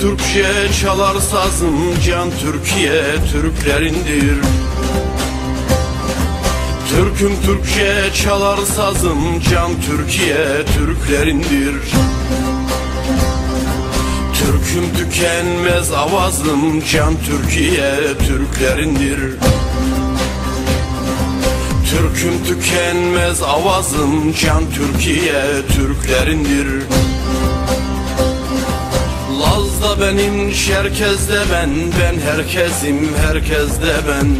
Türkçe çalar sazım can Türkiye Türklerindir. Türküm Türkçe çalar sazım can Türkiye Türklerindir. Türküm tükenmez avazım can Türkiye Türklerindir. Türküm tükenmez avazım can Türkiye Türklerindir Laz'da benim Şerkez'de ben. Ben herkesim herkeste ben.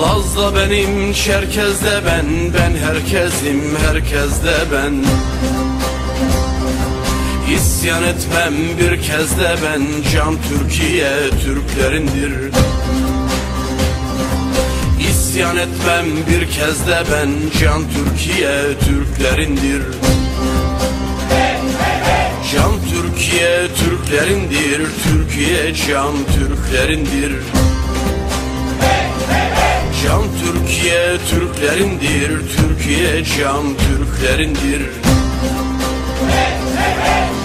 Laz'da benim Şerkez'de ben. Ben herkesim herkeste ben. İsyan etmem bir kez de ben. Can Türkiye Türklerindir. İsyan etmem bir kez de ben. Can Türkiye Türklerindir Türkiye Türklerindir Türkiye can Türklerindir. Can Türkiye Türklerindir Türkiye can Türklerindir. Kürdü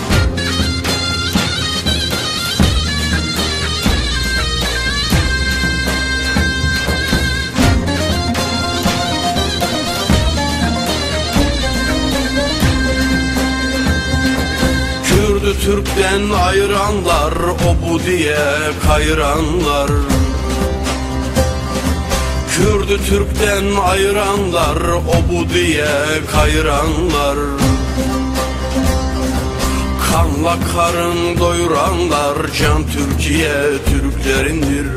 Türk'ten ayıranlar O bu diye kayıranlar. Kürdü Türk'ten ayıranlar O bu diye kayıranlar. Kanla karın doyuranlar Can Türkiye Türklerindir.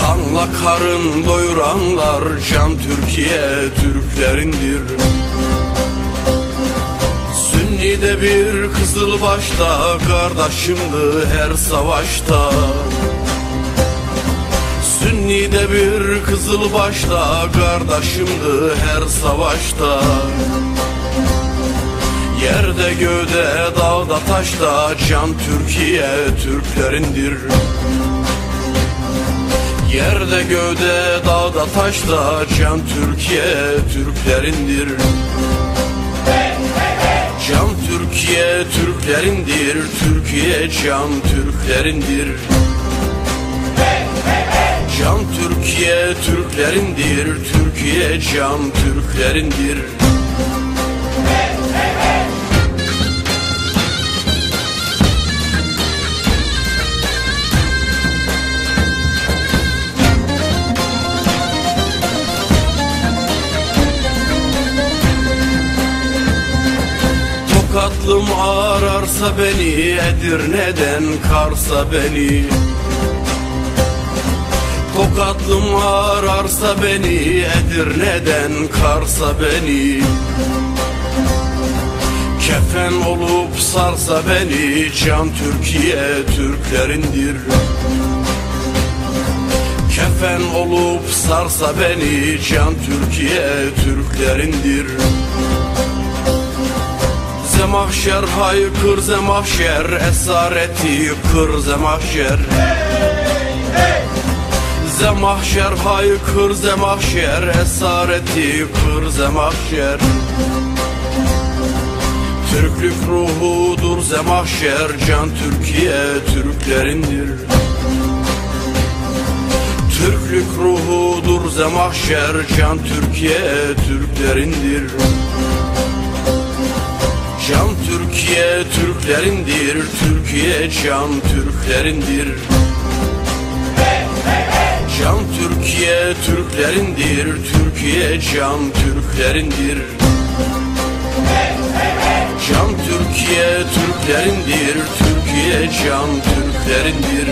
Kanla karın doyuranlar Can Türkiye Türklerindir Sünni'de bir kızıl başta Kardeşimdi her savaşta. Sünni'de bir kızıl başta Kardeşimdi her savaşta. Yerde göğde dağda taşta Can Türkiye Türklerindir. Yerde göğde dağda taşta Can Türkiye Türklerindir Can Türkiye Türklerindir Türkiye can Türklerindir. Can Türkiye Türklerindir Türkiye can Türklerindir Tokatlım ararsa beni Edirne'den karsa beni. Tokatlım ararsa beni Edirne'den karsa beni. Kefen olup sarsa beni Can Türkiye Türklerindir. Kefen olup sarsa beni Can Türkiye Türklerindir Zemahşer haykır zemahşer Esareti kır zemahşer Zemahşer haykır zemahşer Esareti kır zemahşer Türklük ruhudur zemahşer Can Türkiye Türklerindir. Türklük ruhudur zemahşer Can Türkiye Türklerindir Can Türkiye Türklerindir Türkiye can Türklerindir. Can Türkiye Türklerindir Türkiye can Türklerindir. Can Türkiye Türklerindir Türkiye can Türklerindir.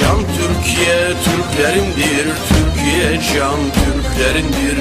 Can Türkiye Türklerindir Türkiye can Türklerindir